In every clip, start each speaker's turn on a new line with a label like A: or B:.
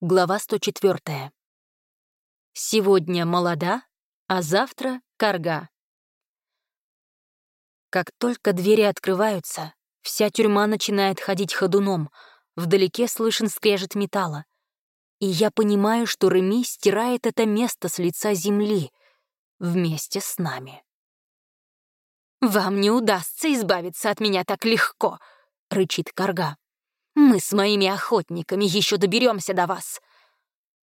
A: Глава 104. Сегодня молода, а завтра — карга. Как только двери открываются, вся тюрьма начинает ходить ходуном, вдалеке слышен скрежет металла. И я понимаю, что Реми стирает это место с лица земли вместе с нами. «Вам не удастся избавиться от меня так легко», — рычит карга. Мы с моими охотниками еще доберемся до вас.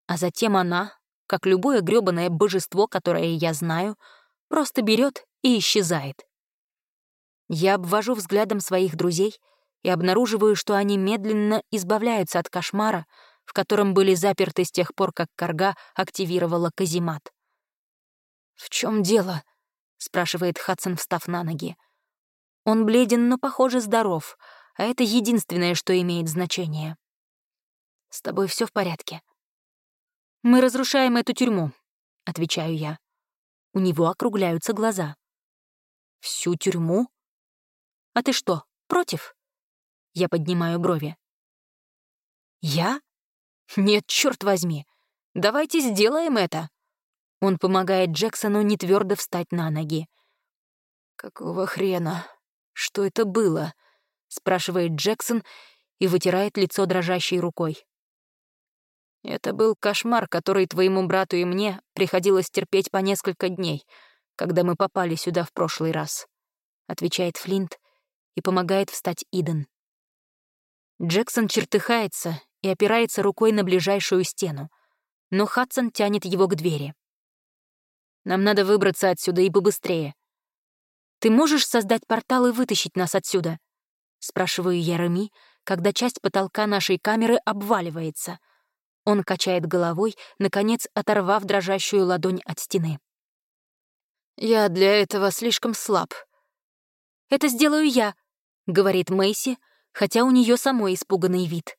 A: А затем она, как любое грёбаное божество, которое я знаю, просто берет и исчезает. Я обвожу взглядом своих друзей и обнаруживаю, что они медленно избавляются от кошмара, в котором были заперты с тех пор, как Карга активировала каземат. «В чем дело?» — спрашивает Хадсон, встав на ноги. Он бледен, но, похоже, здоров — а это единственное, что имеет значение. С тобой все в порядке. Мы разрушаем эту тюрьму, отвечаю я. У него округляются глаза. Всю тюрьму? А ты что, против? Я поднимаю брови. Я? Нет, черт возьми. Давайте сделаем это. Он помогает Джексону не твердо встать на ноги. Какого хрена? Что это было? — спрашивает Джексон и вытирает лицо дрожащей рукой. «Это был кошмар, который твоему брату и мне приходилось терпеть по несколько дней, когда мы попали сюда в прошлый раз», — отвечает Флинт и помогает встать Иден. Джексон чертыхается и опирается рукой на ближайшую стену, но Хадсон тянет его к двери. «Нам надо выбраться отсюда и побыстрее. Ты можешь создать портал и вытащить нас отсюда?» Спрашиваю я Реми, когда часть потолка нашей камеры обваливается. Он качает головой, наконец оторвав дрожащую ладонь от стены. «Я для этого слишком слаб». «Это сделаю я», — говорит Мэйси, хотя у нее самой испуганный вид.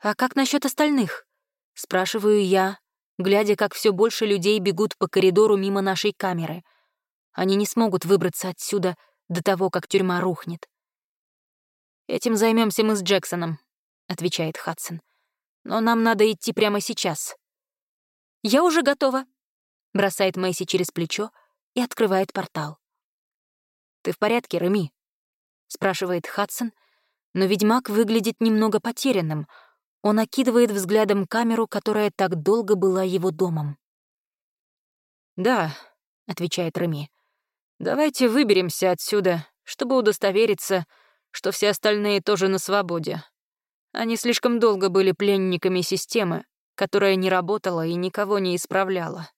A: «А как насчет остальных?» — спрашиваю я, глядя, как все больше людей бегут по коридору мимо нашей камеры. Они не смогут выбраться отсюда до того, как тюрьма рухнет. «Этим займемся мы с Джексоном», — отвечает Хадсон. «Но нам надо идти прямо сейчас». «Я уже готова», — бросает Мэйси через плечо и открывает портал. «Ты в порядке, Реми?» — спрашивает Хадсон, но ведьмак выглядит немного потерянным. Он окидывает взглядом камеру, которая так долго была его домом. «Да», — отвечает Реми. «Давайте выберемся отсюда, чтобы удостовериться, что все остальные тоже на свободе. Они слишком долго были пленниками системы, которая не работала и никого не исправляла.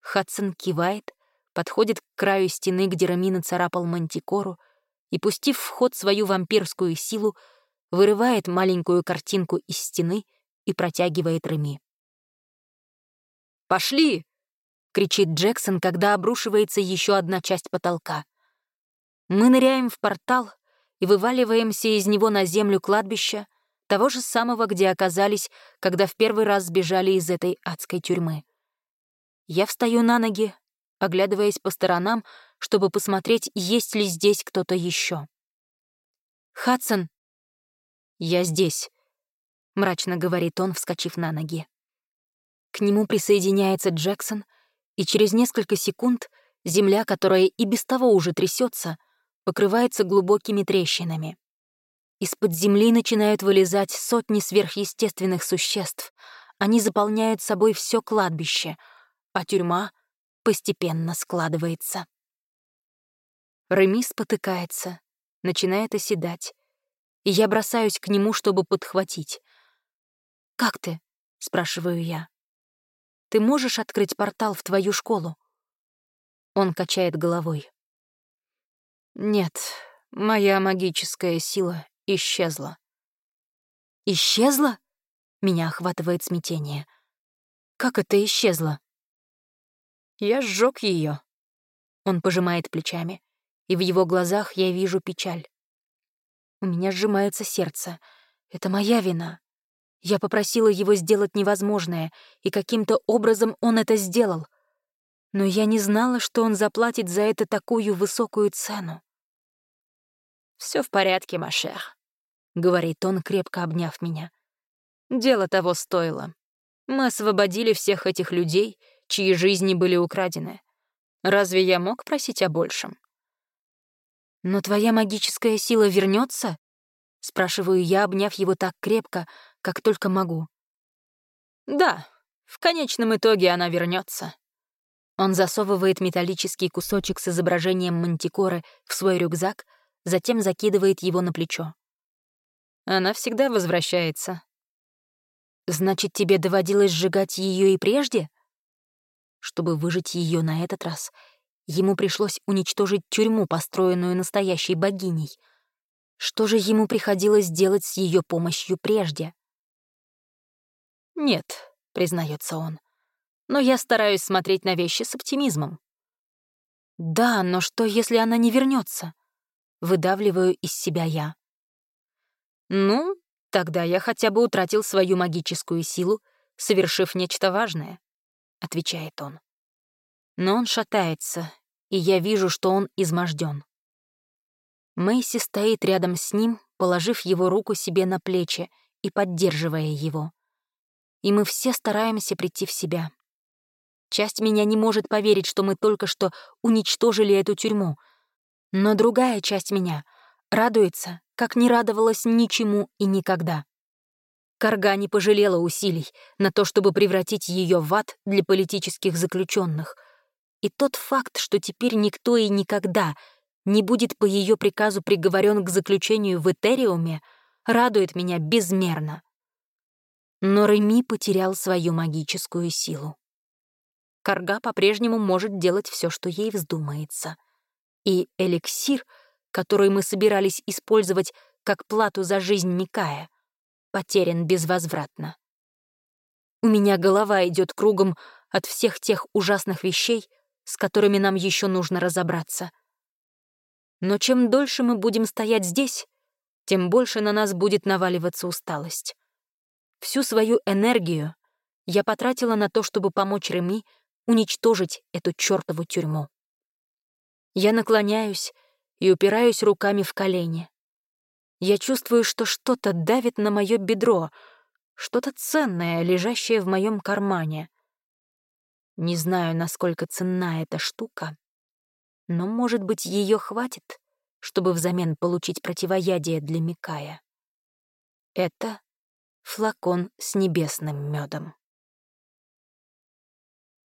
A: Хадсон кивает, подходит к краю стены, где Рамина царапал мантикору, и, пустив в ход свою вампирскую силу, вырывает маленькую картинку из стены и протягивает Реми. «Пошли!» — кричит Джексон, когда обрушивается еще одна часть потолка. Мы ныряем в портал, и вываливаемся из него на землю кладбища, того же самого, где оказались, когда в первый раз сбежали из этой адской тюрьмы. Я встаю на ноги, оглядываясь по сторонам, чтобы посмотреть, есть ли здесь кто-то еще. «Хадсон!» «Я здесь», — мрачно говорит он, вскочив на ноги. К нему присоединяется Джексон, и через несколько секунд земля, которая и без того уже трясется, покрывается глубокими трещинами. Из-под земли начинают вылезать сотни сверхъестественных существ. Они заполняют собой все кладбище, а тюрьма постепенно складывается. Реми спотыкается, начинает оседать, и я бросаюсь к нему, чтобы подхватить. «Как ты?» — спрашиваю я. «Ты можешь открыть портал в твою школу?» Он качает головой. Нет, моя магическая сила исчезла. Исчезла? Меня охватывает смятение. Как это исчезло? Я сжег ее. Он пожимает плечами, и в его глазах я вижу печаль. У меня сжимается сердце. Это моя вина. Я попросила его сделать невозможное, и каким-то образом он это сделал. Но я не знала, что он заплатит за это такую высокую цену. Все в порядке, Машер», — говорит он, крепко обняв меня. Дело того стоило. Мы освободили всех этих людей, чьи жизни были украдены. Разве я мог просить о большем? «Но твоя магическая сила вернется? спрашиваю я, обняв его так крепко, как только могу. «Да, в конечном итоге она вернется. Он засовывает металлический кусочек с изображением мантикоры в свой рюкзак, затем закидывает его на плечо. Она всегда возвращается. Значит, тебе доводилось сжигать ее и прежде? Чтобы выжить ее на этот раз, ему пришлось уничтожить тюрьму, построенную настоящей богиней. Что же ему приходилось делать с ее помощью прежде? «Нет», — признается он, — «но я стараюсь смотреть на вещи с оптимизмом». «Да, но что, если она не вернется? Выдавливаю из себя я. «Ну, тогда я хотя бы утратил свою магическую силу, совершив нечто важное», — отвечает он. Но он шатается, и я вижу, что он изможден. Мэйси стоит рядом с ним, положив его руку себе на плечи и поддерживая его. И мы все стараемся прийти в себя. Часть меня не может поверить, что мы только что уничтожили эту тюрьму, но другая часть меня радуется, как не радовалась ничему и никогда. Карга не пожалела усилий на то, чтобы превратить ее в ад для политических заключенных. И тот факт, что теперь никто и никогда не будет по ее приказу приговорен к заключению в Этериуме, радует меня безмерно. Но Реми потерял свою магическую силу. Карга по-прежнему может делать все, что ей вздумается. И эликсир — который мы собирались использовать как плату за жизнь Микая, потерян безвозвратно. У меня голова идет кругом от всех тех ужасных вещей, с которыми нам еще нужно разобраться. Но чем дольше мы будем стоять здесь, тем больше на нас будет наваливаться усталость. Всю свою энергию я потратила на то, чтобы помочь Реми уничтожить эту чёртову тюрьму. Я наклоняюсь и упираюсь руками в колени. Я чувствую, что что-то давит на мое бедро, что-то ценное, лежащее в моем кармане. Не знаю, насколько ценна эта штука, но, может быть, ее хватит, чтобы взамен получить противоядие для Микая. Это флакон с небесным медом.